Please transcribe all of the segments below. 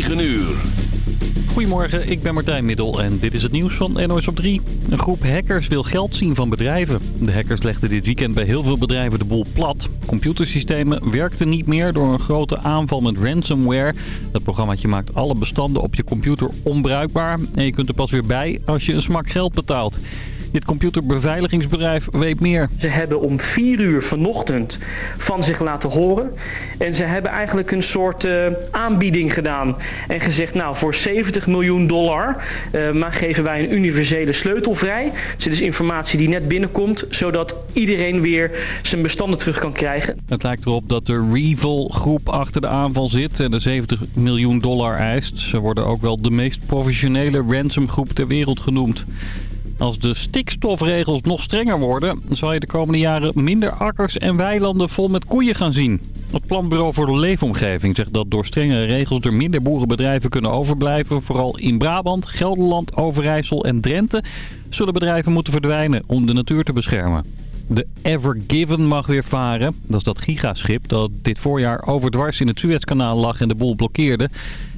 9 uur. Goedemorgen, ik ben Martijn Middel en dit is het nieuws van NOS op 3. Een groep hackers wil geld zien van bedrijven. De hackers legden dit weekend bij heel veel bedrijven de boel plat. Computersystemen werkten niet meer door een grote aanval met ransomware. Dat programmaatje maakt alle bestanden op je computer onbruikbaar. En je kunt er pas weer bij als je een smak geld betaalt. Dit computerbeveiligingsbedrijf weet meer. Ze hebben om vier uur vanochtend van zich laten horen. En ze hebben eigenlijk een soort uh, aanbieding gedaan. En gezegd, nou voor 70 miljoen dollar uh, maar geven wij een universele sleutel vrij. Dus dit is informatie die net binnenkomt. Zodat iedereen weer zijn bestanden terug kan krijgen. Het lijkt erop dat de Revol groep achter de aanval zit. En de 70 miljoen dollar eist. Ze worden ook wel de meest professionele ransomgroep ter wereld genoemd. Als de stikstofregels nog strenger worden, zal je de komende jaren minder akkers en weilanden vol met koeien gaan zien. Het Planbureau voor de Leefomgeving zegt dat door strengere regels er minder boerenbedrijven kunnen overblijven. Vooral in Brabant, Gelderland, Overijssel en Drenthe zullen bedrijven moeten verdwijnen om de natuur te beschermen. De Ever Given mag weer varen. Dat is dat gigaschip dat dit voorjaar overdwars in het Suezkanaal lag en de boel blokkeerde.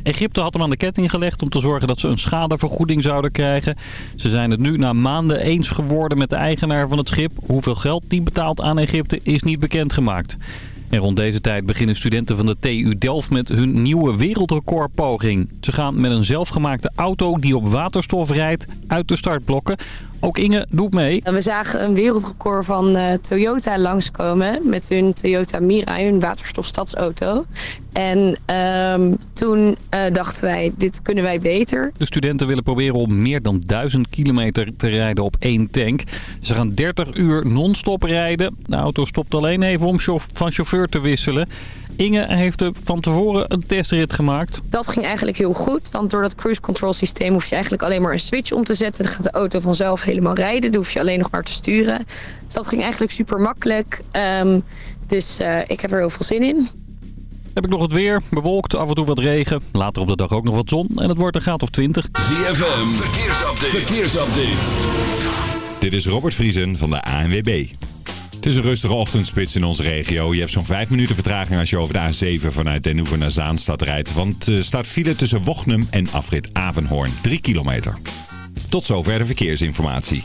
Egypte had hem aan de ketting gelegd om te zorgen dat ze een schadevergoeding zouden krijgen. Ze zijn het nu na maanden eens geworden met de eigenaar van het schip. Hoeveel geld die betaalt aan Egypte is niet bekendgemaakt. En rond deze tijd beginnen studenten van de TU Delft met hun nieuwe wereldrecordpoging. Ze gaan met een zelfgemaakte auto die op waterstof rijdt uit de startblokken. Ook Inge doet mee. We zagen een wereldrecord van uh, Toyota langskomen met hun Toyota Mirai, hun waterstofstadsauto. En um, toen uh, dachten wij, dit kunnen wij beter. De studenten willen proberen om meer dan 1000 kilometer te rijden op één tank. Ze gaan 30 uur non-stop rijden. De auto stopt alleen even om van chauffeur te wisselen. Inge heeft van tevoren een testrit gemaakt. Dat ging eigenlijk heel goed, want door dat cruise control systeem hoef je eigenlijk alleen maar een switch om te zetten. Dan gaat de auto vanzelf helemaal rijden, dan hoef je alleen nog maar te sturen. Dus dat ging eigenlijk super makkelijk. Um, dus uh, ik heb er heel veel zin in. Heb ik nog het weer, bewolkt, af en toe wat regen. Later op de dag ook nog wat zon en het wordt een graad of 20. ZFM, verkeersupdate. verkeersupdate. Dit is Robert Vriesen van de ANWB. Het is een rustige ochtendspits in onze regio. Je hebt zo'n 5 minuten vertraging als je over de A7 vanuit Den Hoever naar Zaanstad rijdt. Want er staat file tussen Wochnum en afrit Avenhoorn. 3 kilometer. Tot zover de verkeersinformatie.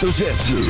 Hoofdletter Z.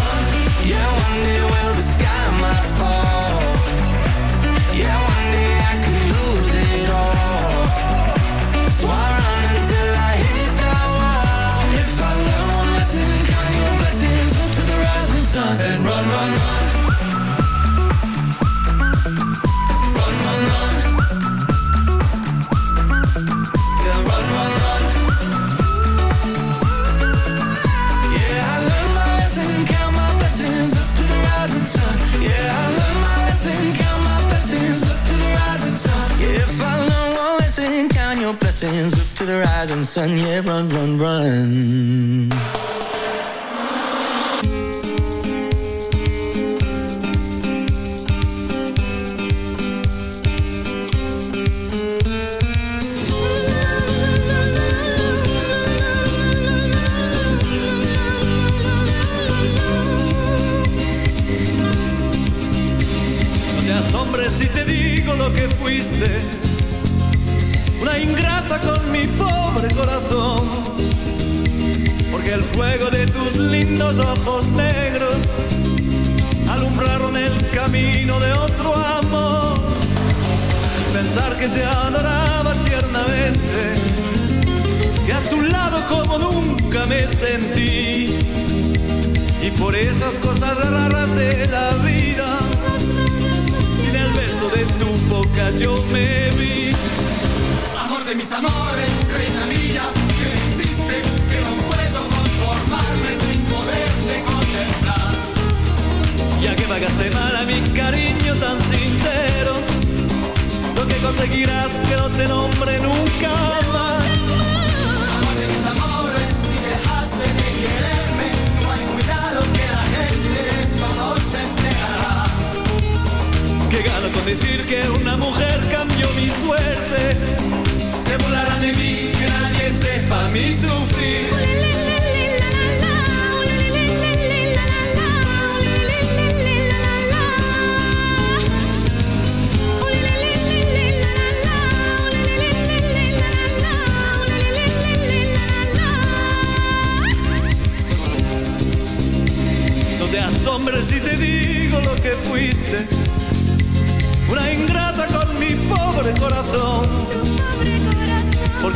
Monday son, yeah, run, run, run.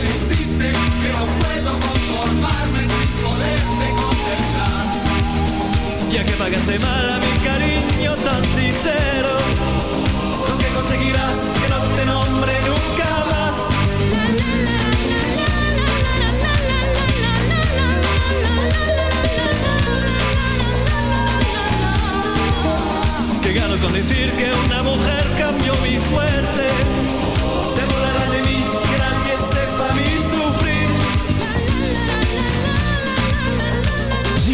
Que que no puedo conformarme sin poderte contemplar. Ya que pagaste mal a mi cariño tan sincero, lo que conseguirás que no te nombre nunca más. Que gano con decir que una mujer cambió mi suerte.